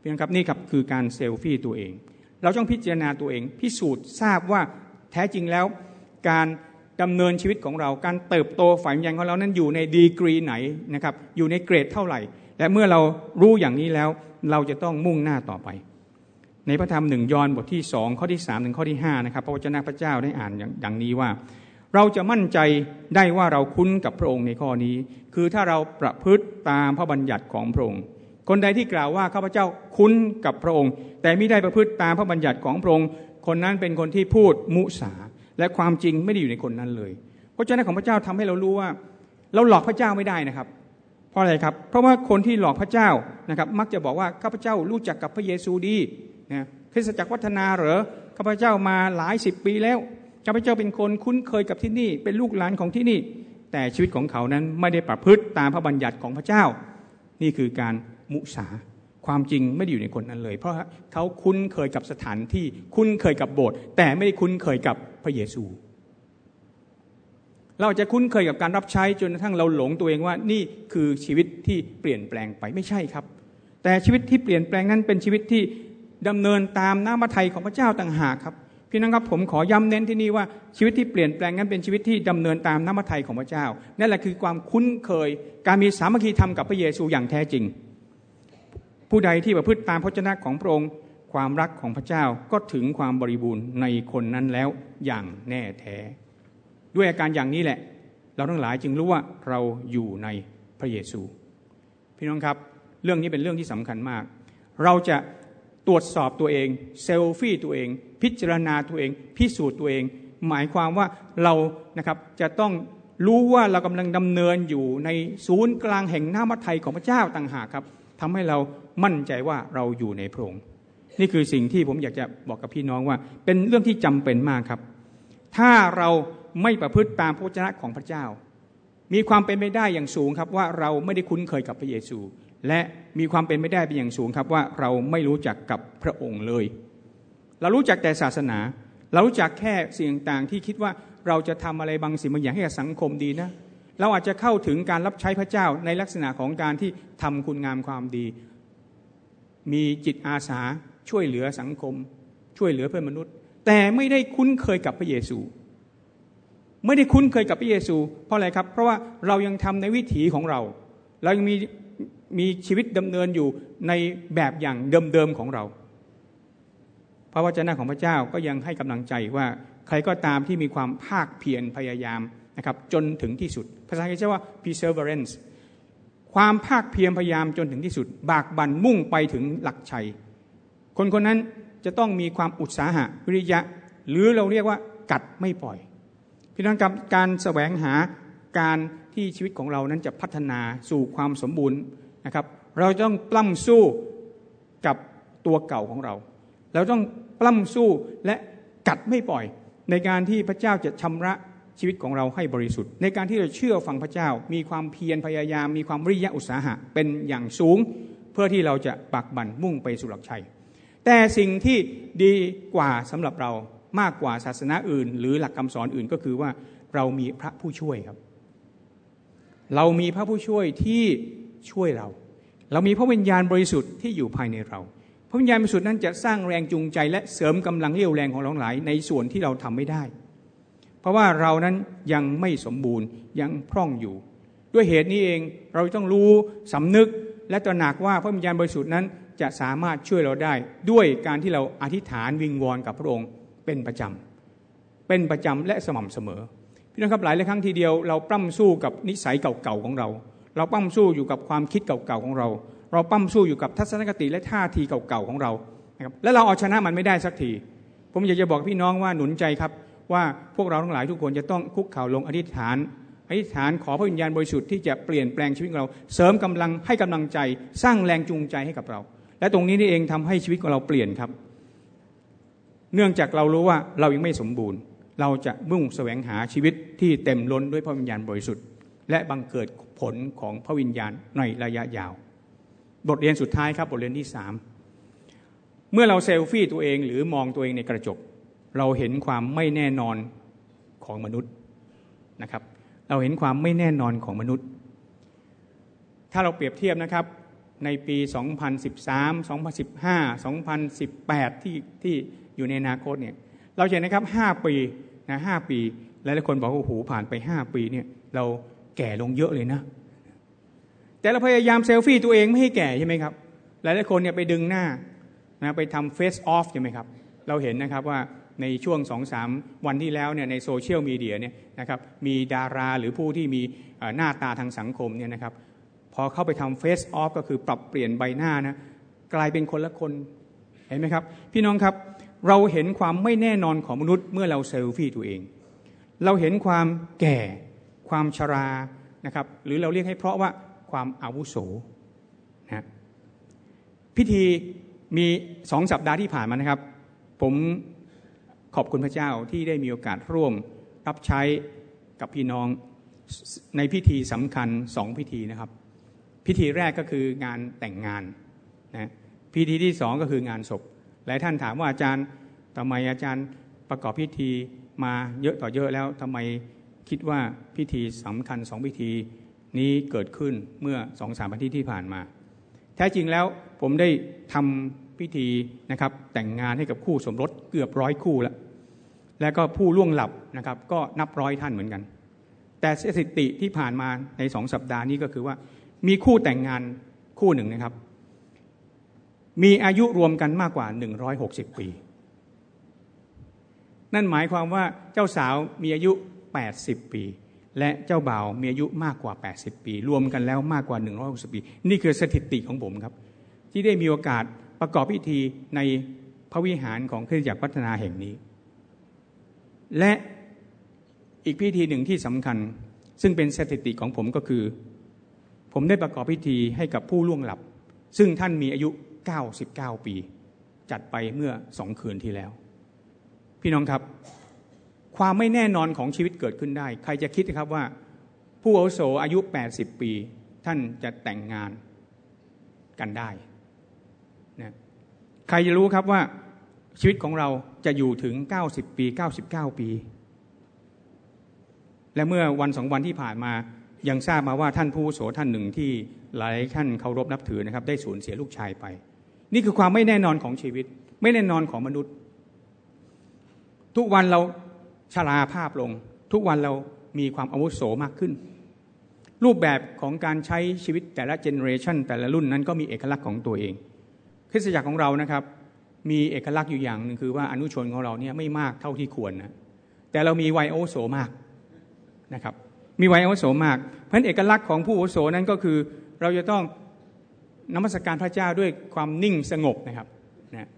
พี่น้องครับนี่ครับคือการเซลฟี่ตัวเอง เราต้องพิจารณาตัวเอง พิสูจน์ทราบว่าแท้จริงแล้ว การดำเนินชีวิตของเรา การเติบโตฝ่ายวิญญาณของเรานั้นอยู่ในดีกรีไหนนะครับอยู่ในเกรดเท่าไหร่ และเมื่อเรารู้อย่างนี้แล้วเราจะต้องมุ่งหน้าต่อไป ในพระธรรมหนึ่งยอห์นบทที่สองข้อที่สามถึงข้อที่ห้านะครับพระวจนะพระเจ้าได้อ่านอย่างดังนี้ว่า เราจะมั่นใจได้ว่าเราคุ้นกับพระองค์ในข้อนี้ คือถ้าเราประพฤติตามพระบัญญัติของพระองค์ คนใดที่กล่าวว่าข้าพเจ้าคุ้นกับพระองค์ แต่ไม่ได้ประพฤติตามพระบัญญัติของพระองค์ คนนั้นเป็นคนที่พูดมุสา และความจริงไม่ได้อยู่ในคนนั้นเลยพระเจ้าของพระเจ้าทำให้เรารู้ว่า เราหลอกพระเจ้าไม่ได้นะครับเพราะอะไรครับ เพราะว่าคนที่หลอกพระเจ้านะครับ มักจะบอกว่าข้าพเจ้ารู้จักกับพระเยซูดีนะคริสตจักรวัฒนาเหรอข้าพเจ้ามาหลายสิบปีแล้วข้าพเจ้าเป็นคนคุ้นเคยกับที่นี่ เป็นลูกหลานของที่นี่ แต่ชีวิตของเขานั้นไม่ได้ประพฤติตามพระบัญญัติของพระเจ้า นี่คือการ มุสา ความจริงไม่ได้อยู่ในคนนั้นเลย เพราะเขาคุ้นเคยกับสถานที่คุ้นเคยกับโบสถ์แต่ไม่ได้คุ้นเคยกับพระเยซู เราจะคุ้นเคยกับการรับใช้จนกระทั่งเราหลงตัวเองว่านี่คือชีวิตที่เปลี่ยนแปลงไปไม่ใช่ครับ แต่ชีวิตที่เปลี่ยนแปลงนั้นเป็นชีวิตที่ดำเนินตามน้ำพระทัยของพระเจ้าต่างหากครับพี่น้องครับผมขอย้ำเน้นที่นี่ว่าชีวิตที่เปลี่ยนแปลงนั้นเป็นชีวิตที่ดำเนินตามน้ำพระทัยของพระเจ้านั่นแหละคือความคุ้นเคย การมีสามัคคีธรรมกับพระเยซูอย่างแท้จริง ผู้ใดที่ประพฤติตามพระเจ้าของพระองค์ความรักของพระเจ้าก็ถึงความบริบูรณ์ในคนนั้นแล้วอย่างแน่แท้ ด้วยอาการอย่างนี้แหละ เราทั้งหลายจึงรู้ว่าเราอยู่ในพระเยซู พี่น้องครับเรื่องนี้เป็นเรื่องที่สำคัญมาก เราจะตรวจสอบตัวเองเซลฟี่ตัวเอง พิจารณาตัวเอง พิสูจน์ตัวเอง หมายความว่าเรานะครับจะต้องรู้ว่าเรากำลังดำเนินอยู่ในศูนย์กลางแห่งหน้ามัทไทยของพระเจ้าต่างหากครับ ทำให้เรามั่นใจว่าเราอยู่ในพระองค์ นี่คือสิ่งที่ผมอยากจะบอกกับพี่น้องว่า เป็นเรื่องที่จำเป็นมากครับ ถ้าเราไม่ประพฤติตามพระเจ้าของพระเจ้า มีความเป็นไปได้อย่างสูงครับว่าเราไม่ได้คุ้นเคยกับพระเยซู และมีความเป็นไปได้เป็นอย่างสูงครับว่าเราไม่รู้จักกับพระองค์เลย เรารู้จักแต่ศาสนา เรารู้จักแค่สิ่งต่างที่คิดว่าเราจะทำอะไรบางสิ่งบางอย่างให้กับสังคมดีนะ เราอาจจะเข้าถึงการรับใช้พระเจ้าในลักษณะของการที่ทำคุณงามความดี มีจิตอาสาช่วยเหลือสังคม ช่วยเหลือเพื่อนมนุษย์ แต่ไม่ได้คุ้นเคยกับพระเยซู ไม่ได้คุ้นเคยกับพระเยซู เพราะอะไรครับ เพราะว่าเรายังทำในวิถีของเรา เรายังมีมีชีวิตดำเนินอยู่ในแบบอย่างเดิมๆของเราพระวจนะของพระเจ้าก็ยังให้กำลังใจว่าใครก็ตามที่มีความภาคเพียรพยายาม นะครับจนถึงที่สุด ภาษาอังกฤษว่า perseverance ความภาคเพียรพยายามจนถึงที่สุด บากบั่นมุ่งไปถึงหลักชัย คนคนนั้นจะต้องมีความอุตสาหะวิริยะ หรือเราเรียกว่ากัดไม่ปล่อยพี่น้องกับการแสวงหาการที่ชีวิตของเรานั้นจะพัฒนาสู่ความสมบูรณ์นะครับ เราต้องปล้ำสู้กับตัวเก่าของเรา เราต้องปล้ำสู้และกัดไม่ปล่อย ในการที่พระเจ้าจะชำระ ชีวิตของเราให้บริสุทธิ์ ในการที่เราเชื่อฟังพระเจ้า มีความเพียรพยายาม มีความวิริยะอุตสาหะเป็นอย่างสูง เพื่อที่เราจะปักบั่นมุ่งไปสู่หลักชัย แต่สิ่งที่ดีกว่าสำหรับเรามากกว่าศาสนาอื่น หรือหลักคำสอนอื่นก็คือว่าเรามีพระผู้ช่วยครับ เรามีพระผู้ช่วยที่ช่วยเรา เรามีพระวิญญาณบริสุทธิ์ที่อยู่ภายในเราพระวิญญาณบริสุทธิ์นั้นจะสร้างแรงจูงใจและเสริมกำลังเรี่ยวแรงของเราหลาย ในส่วนที่เราทำไม่ได้ ราะว่าเรานั้นยังไม่สมบูรณ์ยังพร่องอยู่ ด้วยเหตุนี้เองเราต้องรู้สำนึกและตระหนักว่าพระวิญญาณบริสุทธิ์นั้นจะสามารถช่วยเราได้ ด้วยการที่เราอธิษฐานวิงวอนกับพระองค์เป็นประจำเป็นประจำและสม่ำเสมอพี่น้องครับหลายหลายครั้งทีเดียวเราปล้ำสู้กับนิสัยเก่าๆของเรา เราปล้ำสู้อยู่กับความคิดเก่าๆของเรา เราปล้ำสู้อยู่กับทัศนคติและท่าทีเก่าๆของเรานะครับและเราเอาชนะมันไม่ได้สักทีผมอยากจะบอกพี่น้องว่าหนุนใจครับ ว่าพวกเราทั้งหลายทุกคนจะต้องคุกเข่าลงอธิษฐานอธิษฐานขอพระวิญญาณบริสุทธิ์ที่จะเปลี่ยนแปลงชีวิตของเรา เสริมกำลังให้กำลังใจ สร้างแรงจูงใจให้กับเรา และตรงนี้นี่เองทำให้ชีวิตของเราเปลี่ยนครับ เนื่องจากเรารู้ว่าเรายังไม่สมบูรณ์ เราจะมุ่งแสวงหาชีวิตที่เต็มล้นด้วยพระวิญญาณบริสุทธิ์ และบังเกิดผลของพระวิญญาณในระยะยาว บทเรียนสุดท้ายครับบทเรียนที่สามเมื่อเราเซลฟี่ตัวเองหรือมองตัวเองในกระจก เราเห็นความไม่แน่นอนของมนุษย์นะครับ เราเห็นความไม่แน่นอนของมนุษย์ ถ้าเราเปรียบเทียบนะครับในปี 2013 2015 2018 ที่ที่อยู่ในอนาคตเนี่ยเราเห็นนะครับห้าปีนะห้าปีหลายๆคนบอกว่าโอ้โหผ่านไปห้าปีเนี่ยเราแก่ลงเยอะเลยนะ แต่เราพยายามเซลฟี่ตัวเองไม่ให้แก่ใช่ไหมครับ หลายๆคนเนี่ยไปดึงหน้านะไปทำ face off ใช่ไหมครับ เราเห็นนะครับว่า ในช่วงสองสามวันที่แล้วเนี่ยในโซเชียลมีเดียเนี่ยนะครับมีดาราหรือผู้ที่มีหน้าตาทางสังคมเนี่ยนะครับพอเข้าไปทำ face off ก็คือปรับเปลี่ยนใบหน้านะกลายเป็นคนละคนเห็นไหมครับ พี่น้องครับเราเห็นความไม่แน่นอนของมนุษย์เมื่อเราเซลฟี่ตัวเอง เราเห็นความแก่ ความชรานะครับหรือเราเรียกให้เพราะว่าความอาวุโสนะพิธีมีสองสัปดาห์ที่ผ่านมานะครับ ผม ขอบคุณพระเจ้าที่ได้มีโอกาสร่วมรับใช้กับพี่น้องในพิธีสำคัญสองพิธีนะครับ พิธีแรกก็คืองานแต่งงานนะพิธีที่สองก็คืองานศพหลายท่านถามว่าอาจารย์ทำไมอาจารย์ประกอบพิธีมาเยอะต่อเยอะแล้วทำไมคิดว่าพิธีสำคัญสองพิธีนี้เกิดขึ้นเมื่อสองสามอาทิตย์ที่ผ่านมา แท้จริงแล้วผมได้ทำพิธีนะครับแต่งงานให้กับคู่สมรสเกือบร้อยคู่แล้ว และก็ผู้ล่วงหลับนะครับก็นับร้อยท่านเหมือนกัน แต่สถิติที่ผ่านมาในสองสัปดาห์นี้ก็คือว่า มีคู่แต่งงานคู่หนึ่งนะครับ มีอายุรวมกันมากกว่า 160 ปี นั่นหมายความว่าเจ้าสาวมีอายุ 80 ปี และเจ้าบ่าวมีอายุมากกว่า 80 ปี รวมกันแล้วมากกว่า 160 ปี นี่คือสถิติของผมครับ ที่ได้มีโอกาสประกอบพิธีในพระวิหารของคริสตจักรพัฒนาแห่งนี้ และอีกพิธีหนึ่งที่สำคัญ ซึ่งเป็นสถิติของผมก็คือ ผมได้ประกอบพิธีให้กับผู้ล่วงหลับ ซึ่งท่านมีอายุ 99 ปี จัดไปเมื่อสองคืนที่แล้ว พี่น้องครับ ความไม่แน่นอนของชีวิตเกิดขึ้นได้ ใครจะคิดครับว่า ผู้อาวุโสอายุ 80 ปี ท่านจะแต่งงานกันได้นะใครจะรู้ครับว่า ชีวิตของเราจะอยู่ถึง 90 ปี 99 ปี และเมื่อวันสองวันที่ผ่านมายังทราบมาว่าท่านผู้โสท่านหนึ่งที่หลายท่านเคารพนับถือนะครับ ได้สูญเสียลูกชายไป นี่คือความไม่แน่นอนของชีวิต ไม่แน่นอนของมนุษย์ ทุกวันเราชราภาพลง ทุกวันเรามีความอาวุโสมากขึ้น รูปแบบของการใช้ชีวิตแต่ละเจเนอเรชันแต่ละรุ่นนั้นก็มีเอกลักษณ์ของตัวเองคริสตจักรของเรานะครับ มีเอกลักษณ์อยู่อย่างหนึ่งคือว่าอนุชนของเราเนี่ยไม่มากเท่าที่ควรนะแต่เรามีไวยโอโสมากนะครับ มีไวยโอโสมากเพราะเอกลักษณ์ของผู้โอโสนั้นก็คือเราจะต้องนมัสการพระเจ้าด้วยความนิ่งสงบนะครับนะ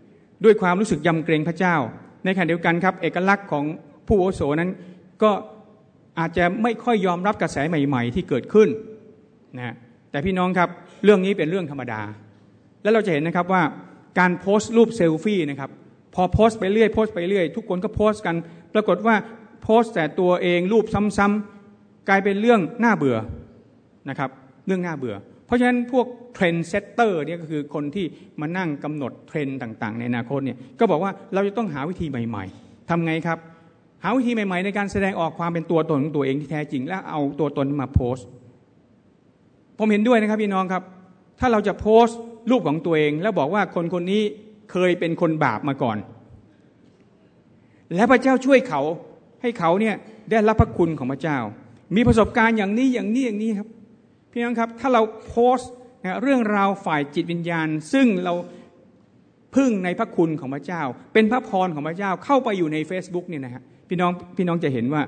ด้วยความรู้สึกยำเกรงพระเจ้า ในขณะเดียวกันครับ เอกลักษณ์ของผู้โอโสนั้นก็อาจจะไม่ค่อยยอมรับกระแสใหม่ ๆ ที่เกิดขึ้นนะแต่พี่น้องครับเรื่องนี้เป็นเรื่องธรรมดา แล้วเราจะเห็นนะครับว่า การโพสต์รูปเซลฟี่นะครับพอโพสต์ไปเรื่อยโพสต์ไปเรื่อย ทุกคนก็โพสต์กัน ปรากฏว่าโพสต์แต่ตัวเองรูปซ้ำๆกลายเป็นเรื่องน่าเบื่อนะครับเรื่องน่าเบื่อ เพราะฉะนั้นพวก trendsetter เนี่ยก็คือคนที่มานั่งกำหนดเทรนด์ต่างๆ ในอนาคตเนี่ยก็บอกว่าเราจะต้องหาวิธีใหม่ ๆทำไงครับหาวิธีใหม่ ๆ ในการแสดงออกความเป็นตัวตนของตัวเองที่แท้จริง และเอาตัวตนมาโพสต์ ผมเห็นด้วยนะครับพี่น้องครับ ถ้าเราจะโพสต์ รูปของตัวเอง แล้วบอกว่าคนคนนี้เคยเป็นคนบาปมาก่อน และพระเจ้าช่วยเขาให้เขาเนี่ยได้รับพระคุณของพระเจ้า มีประสบการณ์อย่างนี้อย่างนี้อย่างนี้ครับพี่น้องครับถ้าเราโพสต์เรื่องราวฝ่ายจิตวิญญาณ ซึ่งเราพึ่งในพระคุณของพระเจ้า เป็นพระพรของพระเจ้าเข้าไปอยู่ใน Facebook เนี่ยนะฮะพี่น้องพี่น้องจะเห็นว่า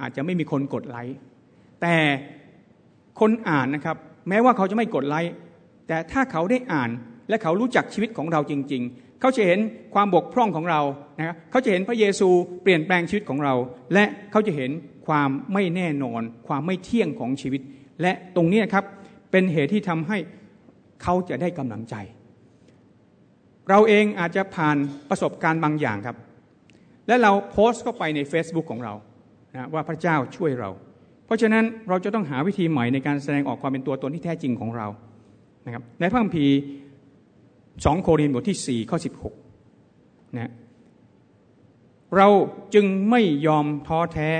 อาจจะไม่มีคนกดไลค์แต่คนอ่านนะครับ แม้ว่าเขาจะไม่กดไลค์ แต่ถ้าเขาได้อ่านและเขารู้จักชีวิตของเราจริง ๆ เขาจะเห็นความบกพร่องของเรานะครับเขาจะเห็นพระเยซูเปลี่ยนแปลงชีวิตของเรา และเขาจะเห็นความไม่แน่นอน ความไม่เที่ยงของชีวิต และตรงนี้ครับเป็นเหตุที่ทำให้เขาจะได้กำลังใจ เราเองอาจจะผ่านประสบการณ์บางอย่างครับ และเราโพสต์เข้าไปใน Facebook ของเรานะว่าพระเจ้าช่วยเรา เพราะฉะนั้นเราจะต้องหาวิธีใหม่ในการแสดงออกความเป็นตัวตนที่แท้จริงของเรา นะครับในพระคัมภีร์สองโครินธ์บทที่ 4 ข้อ 16นะเราจึงไม่ยอมท้อแท้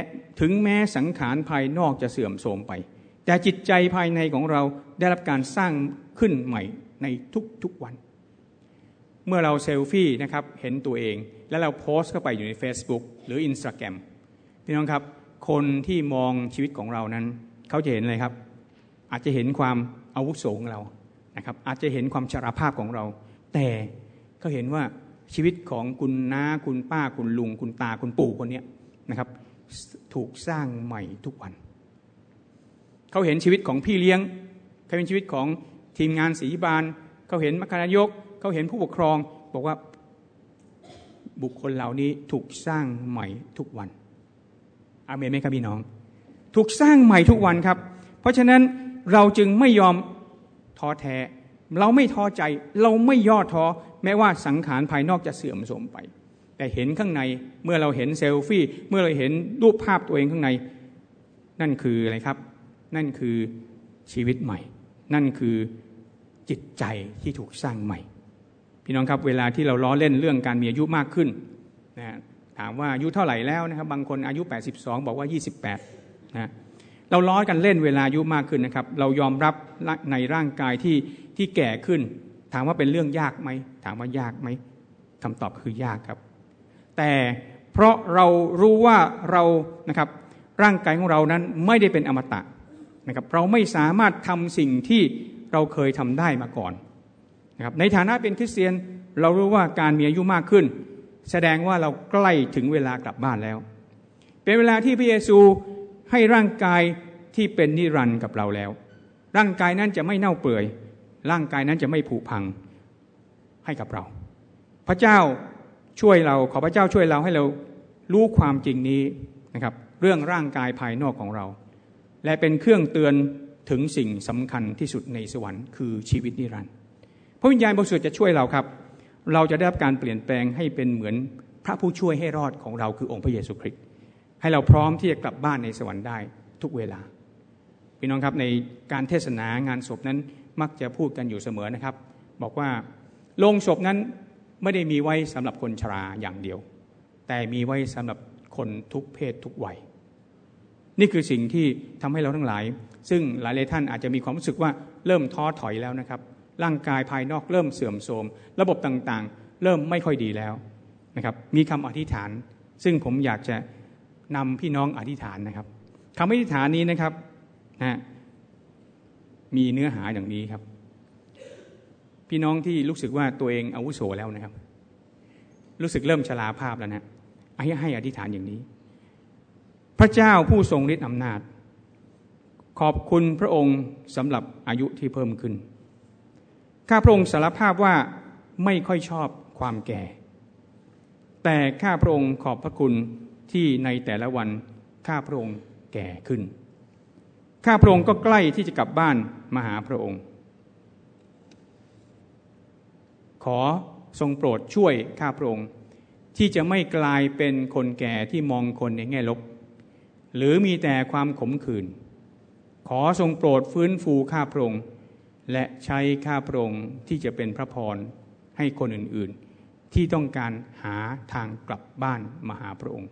ถึงแม้สังขารภายนอกจะเสื่อมโทรมไป แต่จิตใจภายในของเราได้รับการสร้างขึ้นใหม่ในทุกๆวัน เมื่อเราเซลฟี่นะครับเห็นตัวเอง แล้วเราโพสต์เข้าไปอยู่ใน Facebook หรือ Instagram พี่น้องครับ คนที่มองชีวิตของเรานั้น เขาจะเห็นอะไรครับ อาจจะเห็นความอาวุโสของเรา นะครับอาจจะเห็นความชราภาพของเรา แต่เขาเห็นว่าชีวิตของคุณน้าคุณป้าคุณลุง คุณตาคุณปู่คนนี้นะครับ ถูกสร้างใหม่ทุกวัน เขาเห็นชีวิตของพี่เลี้ยง เขาเห็นชีวิตของทีมงานสีบาน เขาเห็นมัคคณายก เขาเห็นผู้ปกครอง บอกว่าบุคคลเหล่านี้ถูกสร้างใหม่ทุกวันอาเมนไหมครับพี่น้อง ถูกสร้างใหม่ทุกวันครับ เพราะฉะนั้นเราจึงไม่ยอม ท้อแท้ เราไม่ท้อใจ เราไม่ย่อท้อแม้ว่าสังขารภายนอกจะเสื่อมโทรมไป แต่เห็นข้างในเมื่อเราเห็นเซลฟี่ เมื่อเราเห็นรูปภาพตัวเองข้างใน นั่นคืออะไรครับ นั่นคือชีวิตใหม่ นั่นคือจิตใจที่ถูกสร้างใหม่ พี่น้องครับเวลาที่เราล้อเล่นเรื่องการมีอายุมากขึ้นนะถามว่าอายุเท่าไหร่แล้วนะครับ บางคนอายุ 82 บอกว่า 28นะ เราล้อกันเล่นเวลาอายุมากขึ้นนะครับ เรายอมรับในร่างกายที่ที่แก่ขึ้น ถามว่าเป็นเรื่องยากไหม ถามว่ายากไหมคำตอบคือยากครับ แต่เพราะเรารู้ว่าเรานะครับร่างกายของเรานั้นไม่ได้เป็นอมตะนะครับ เราไม่สามารถทำสิ่งที่เราเคยทำได้มาก่อนนะครับ ในฐานะเป็นคริสเตียนเรารู้ว่าการมีอายุมากขึ้น แสดงว่าเราใกล้ถึงเวลากลับบ้านแล้ว เป็นเวลาที่พระเยซู ให้ร่างกายที่เป็นนิรันดร์กับเราแล้ว ร่างกายนั้นจะไม่เน่าเปื่อย ร่างกายนั้นจะไม่ผุพังให้กับเรา พระเจ้าช่วยเราขอพระเจ้าช่วยเราให้เรารู้ความจริงนี้นะครับ เรื่องร่างกายภายนอกของเรา และเป็นเครื่องเตือนถึงสิ่งสำคัญที่สุดในสวรรค์คือชีวิตนิรันดร์พระวิญญาณบริสุทธิ์จะช่วยเราครับ เราจะได้รับการเปลี่ยนแปลงให้เป็นเหมือนพระผู้ช่วยให้รอดของเราคือองค์พระเยซูคริสต์ ให้เราพร้อมที่จะกลับบ้านในสวรรค์ได้ทุกเวลา พี่น้องครับในการเทศนางานศพนั้นมักจะพูดกันอยู่เสมอนะครับ บอกว่าโรงศพนั้นไม่ได้มีไว้สำหรับคนชราอย่างเดียว แต่มีไว้สำหรับคนทุกเพศทุกวัย นี่คือสิ่งที่ทำให้เราทั้งหลาย ซึ่งหลายหลายท่านอาจจะมีความรู้สึกว่าเริ่มท้อถอยแล้วนะครับ ร่างกายภายนอกเริ่มเสื่อมโทรมระบบต่างๆ เริ่มไม่ค่อยดีแล้วนะครับมีคำอธิษฐาน ซึ่งผมอยากจะ นำพี่น้องอธิษฐานนะครับคำอธิษฐานนี้นะครับนะมีเนื้อหาอย่างนี้ครับ พี่น้องที่รู้สึกว่าตัวเองอาวุโสแล้วนะครับ รู้สึกเริ่มชราภาพแล้วนะให้ให้อธิษฐานอย่างนี้ พระเจ้าผู้ทรงฤทธิ์อำนาจ ขอบคุณพระองค์สำหรับอายุที่เพิ่มขึ้นข้าพระองค์สารภาพว่าไม่ค่อยชอบความแก่ แต่ข้าพระองค์ขอบพระคุณ ที่ในแต่ละวันข้าพระองค์แก่ขึ้น ข้าพระองค์ก็ใกล้ที่จะกลับบ้านมาหาพระองค์ ขอทรงโปรดช่วยข้าพระองค์ ที่จะไม่กลายเป็นคนแก่ที่มองคนในแง่ลบ หรือมีแต่ความขมขื่น ขอทรงโปรดฟื้นฟูข้าพระองค์ และใช้ข้าพระองค์ที่จะเป็นพระพรให้คนอื่นๆ ที่ต้องการหาทางกลับบ้านมาหาพระองค์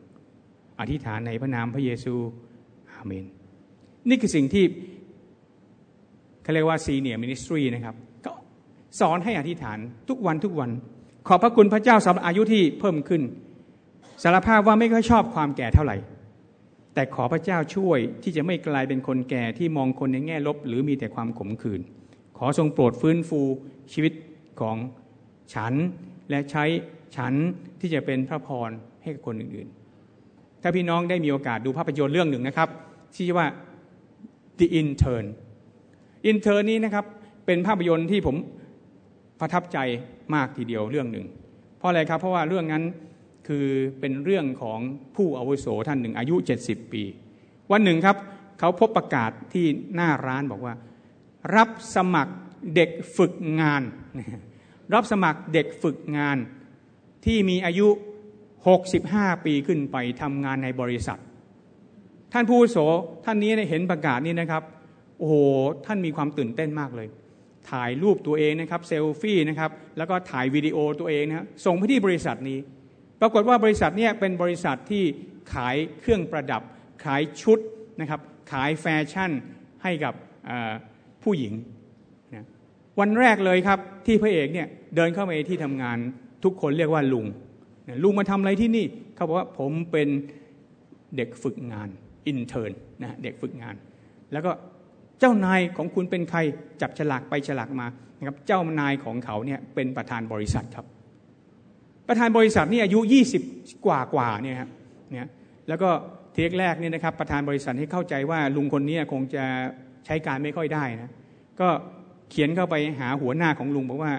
อธิษฐานในพระนามพระเยซูอาเมน นี่คือสิ่งที่เขาเรียกว่า senior ministry นะครับก็สอนให้อธิษฐานทุกวันทุกวัน ขอบพระคุณพระเจ้าสำหรับอายุที่เพิ่มขึ้น สารภาพว่าไม่ค่อยชอบความแก่เท่าไหร่ แต่ขอพระเจ้าช่วยที่จะไม่กลายเป็นคนแก่ที่มองคนในแง่ลบ หรือมีแต่ความขมขื่นขอทรงโปรดฟื้นฟูชีวิตของฉันและใช้ฉันที่จะเป็นพระพรให้กับคนอื่นๆ ถ้าพี่น้องได้มีโอกาสดูภาพยนตร์เรื่องหนึ่งนะครับชื่อว่า The Intern Intern นี้นะครับเป็นภาพยนตร์ที่ผมประทับใจมากทีเดียวเรื่องหนึ่ง เพราะอะไรครับ เพราะว่าเรื่องนั้นคือเป็นเรื่องของผู้อาวุโสท่านหนึ่งอายุ 70 ปี วันหนึ่งครับเขาพบประกาศที่หน้าร้านบอกว่า รับสมัครเด็กฝึกงาน รับสมัครเด็กฝึกงานที่มีอายุ 65 ปีขึ้นไปทำงานในบริษัท ท่านผู้โสท่านนี้เห็นประกาศนี้นะครับ โอ้โห ท่านมีความตื่นเต้นมากเลย ถ่ายรูปตัวเองนะครับเซลฟี่นะครับแล้วก็ถ่ายวิดีโอตัวเองนะส่งไปที่บริษัทนี้ ปรากฏว่าบริษัทนี้เป็นบริษัทที่ขายเครื่องประดับ ขายชุดนะครับขายแฟชั่นให้กับผู้หญิงวันแรกเลยครับที่พระเอกเนี่ยเดินเข้าไปที่ทำงานทุกคนเรียกว่าลุง ลุงมาทำอะไรที่นี่เขาบอกว่าผมเป็นเด็กฝึกงาน intern นะเด็กฝึกงาน แล้วก็เจ้านายของคุณเป็นใครจับฉลากไปฉลากมานะครับเจ้านายของเขาเนี่ยเป็นประธานบริษัทครับ ประธานบริษัทนี่อายุ 20 กว่ากว่าเนี่ยครับเนี่ยแล้วก็เทคแรกเนี่ยนะครับประธานบริษัทให้เข้าใจว่าลุงคนนี้คงจะใช้การไม่ค่อยได้นะก็เขียนเข้าไปหาหัวหน้าของลุงบอกว่า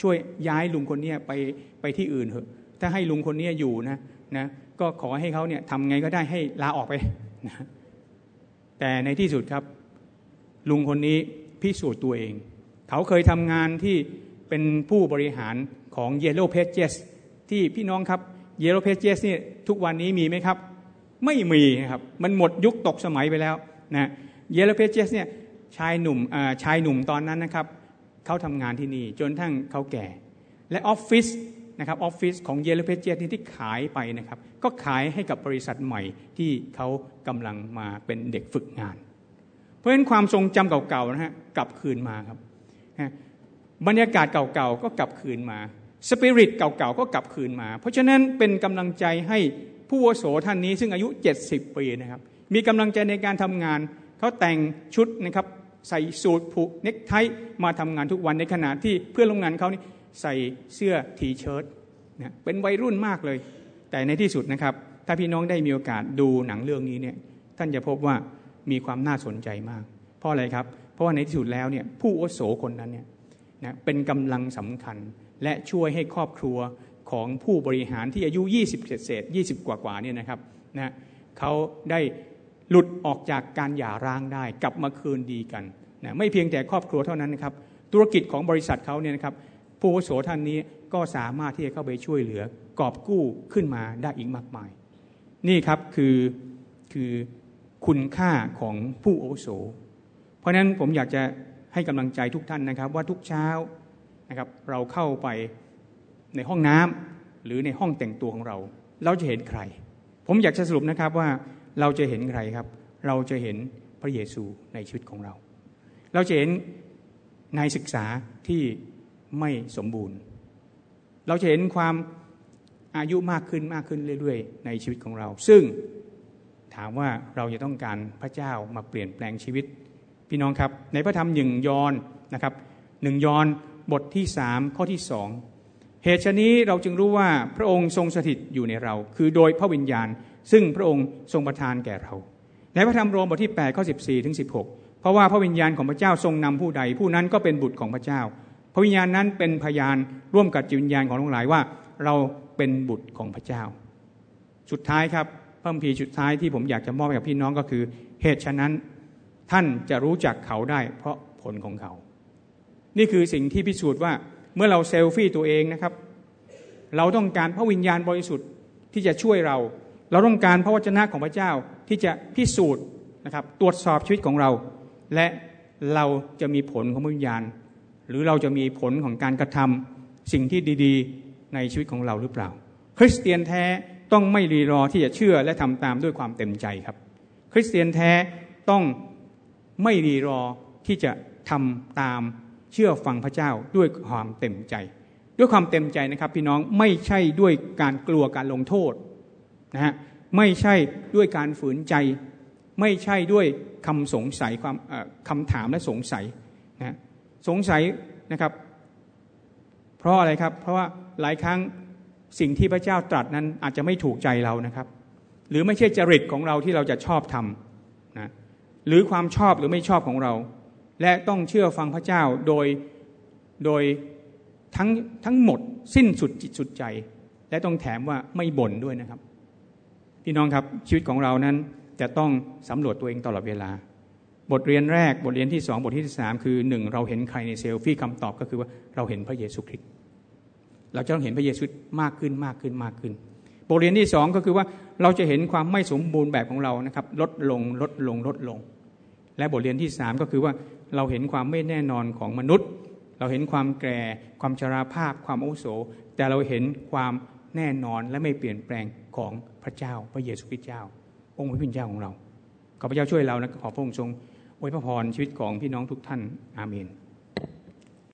ช่วยย้ายลุงคนนี้ไปไปที่อื่นเถอะ ถ้าให้ลุงคนนี้อยู่นะนะก็ขอให้เขาเนี่ยทำไงก็ได้ให้ลาออกไปนะแต่ในที่สุดครับ ลุงคนนี้พิสูจน์ตัวเอง เขาเคยทำงานที่เป็นผู้บริหารของ Yellow Pages ที่พี่น้องครับ Yellow Pages นี่ทุกวันนี้มีไหมครับ ไม่มีครับ มันหมดยุคตกสมัยไปแล้วนะ Yellow Pages เนี่ยชายหนุ่มชายหนุ่มตอนนั้นนะครับเขาทำงานที่นี่จนทั้งเขาแก่ และออฟฟิศ นะครับออฟฟิศของเยลเพเจตที่ขายไปนะครับก็ขายให้กับบริษัทใหม่ที่เขากำลังมาเป็นเด็กฝึกงาน เพราะฉะนั้นความทรงจำเก่าๆนะฮะกลับคืนมาครับบรรยากาศเก่าๆก็กลับคืนมาสปิริตเก่าๆก็กลับคืนมา เพราะฉะนั้นเป็นกำลังใจให้ผู้วโสท่านนี้ซึ่งอายุ 70 ปีนะครับมีกำลังใจในการทำงานเขาแต่งชุดนะครับใส่สูทผูกเน็กไทมาทำงานทุกวันในขณะที่เพื่อนร่วมงานเขานี่ ใส่เสื้อทีเชิ้ตนะเป็นวัยรุ่นมากเลย แต่ในที่สุดนะครับ ถ้าพี่น้องได้มีโอกาสดูหนังเรื่องนี้เนี่ยท่านจะพบว่ามีความน่าสนใจมาก เพราะอะไรครับ เพราะว่าในที่สุดแล้วเนี่ยผู้โอโสคนนั้นเนี่ยนะเป็นกำลังสำคัญและช่วยให้ครอบครัวของผู้บริหารที่อายุ 20เศษ20 กว่ากว่าเนี่ยนะครับนะเขาได้หลุดออกจากการหย่าร้างได้ กลับมาคืนดีกันนะไม่เพียงแต่ครอบครัวเท่านั้นนะครับ ธุรกิจของบริษัทเขาเนี่ยนะครับ ผู้โสท่านนี้ก็สามารถที่จะเข้าไปช่วยเหลือกอบกู้ขึ้นมาได้อีกมากมาย นี่ครับคือคือคุณค่าของผู้โอโส เพราะนั้นผมอยากจะให้กำลังใจทุกท่านนะครับ ว่าทุกเช้านะครับเราเข้าไปในห้องน้ำหรือในห้องแต่งตัวของเรา เราจะเห็นใคร ผมอยากจะสรุปนะครับว่าเราจะเห็นใครครับ เราจะเห็นพระเยซูในชีวิตของเรา เราจะเห็นนายศึกษาที่ ไม่สมบูรณ์ เราจะเห็นความอายุมากขึ้นมากขึ้นเรื่อยๆ ในชีวิตของเรา ซึ่งถามว่าเราจะต้องการพระเจ้ามาเปลี่ยนแปลงชีวิต พี่น้องครับ ในพระธรรมหนึ่งยอนนะครับหนึ่งยอนบทที่สามข้อที่สองเหตุฉนี้เราจึงรู้ว่าพระองค์ทรงสถิตอยู่ในเรา คือโดยพระวิญญาณ ซึ่งพระองค์ทรงประทานแก่เรา ในพระธรรมโรมบทที่8ข้อ14ถึง16 เพราะว่าพระวิญญาณของพระเจ้าทรงนำผู้ใด ผู้นั้นก็เป็นบุตรของพระเจ้า พระวิญญาณนั้นเป็นพยานร่วมกับจิตวิญญาณของทั้งหลายว่า เราเป็นบุตรของพระเจ้า สุดท้ายครับพระพีสุดท้ายที่ผมอยากจะมอบให้กับพี่น้องก็คือ เหตุฉะนั้นท่านจะรู้จักเขาได้ เพราะผลของเขา นี่คือสิ่งที่พิสูจน์ว่าเมื่อเราเซลฟี่ตัวเองนะครับ เราต้องการพระวิญญาณบริสุทธิ์ที่จะช่วยเรา เราต้องการพระวจนะของพระเจ้าที่จะพิสูจน์นะครับตรวจสอบชีวิตของเรา และเราจะมีผลของพระวิญญาณ หรือเราจะมีผลของการกระทำสิ่งที่ดีๆ ในชีวิตของเราหรือเปล่า คริสเตียนแท้ต้องไม่รีรอที่จะเชื่อและทำตามด้วยความเต็มใจครับ คริสเตียนแท้ต้องไม่รีรอที่จะทำตามเชื่อฟังพระเจ้าด้วยความเต็มใจ ด้วยความเต็มใจนะครับ พี่น้องไม่ใช่ด้วยการกลัวการลงโทษนะฮะไม่ใช่ด้วยการฝืนใจ ไม่ใช่ด้วยคำสงสัยความคำถามและสงสัยนะ สงสัยนะครับ เพราะอะไรครับ เพราะว่าหลายครั้งสิ่งที่พระเจ้าตรัสนั้นอาจจะไม่ถูกใจเรานะครับ หรือไม่ใช่จริตของเราที่เราจะชอบทำนะหรือความชอบหรือไม่ชอบของเรา และต้องเชื่อฟังพระเจ้าโดยโดยทั้งทั้งหมดสิ้นสุดจิตสุดใจ และต้องแถมว่าไม่บ่นด้วยนะครับ พี่น้องครับชีวิตของเรานั้นจะต้องสำรวจตัวเองตลอดเวลา บทเรียนแรกบทเรียนที่สองบทที่สามคือหนึ่งเราเห็นใครในเซลฟี่คำตอบก็คือว่าเราเห็นพระเยซูคริสต์เราจะต้องเห็นพระเยซูมากขึ้นมากขึ้นมากขึ้น บทเรียนที่สองก็คือว่าเราจะเห็นความไม่สมบูรณ์แบบของเรานะครับ ลดลงลดลงลดลง และบทเรียนที่สามก็คือว่าเราเห็นความไม่แน่นอนของมนุษย์ เราเห็นความแก่ความชราภาพ ความอุโสแต่เราเห็นความแน่นอนและไม่เปลี่ยนแปลงของพระเจ้า พระเยซูคริสต์เจ้า องค์พระผู้เป็นเจ้าของเราขอพระเจ้าช่วยเราและขอพระองค์ทรง อวยพระพรชีวิตของพี่น้องทุกท่าน อาเมน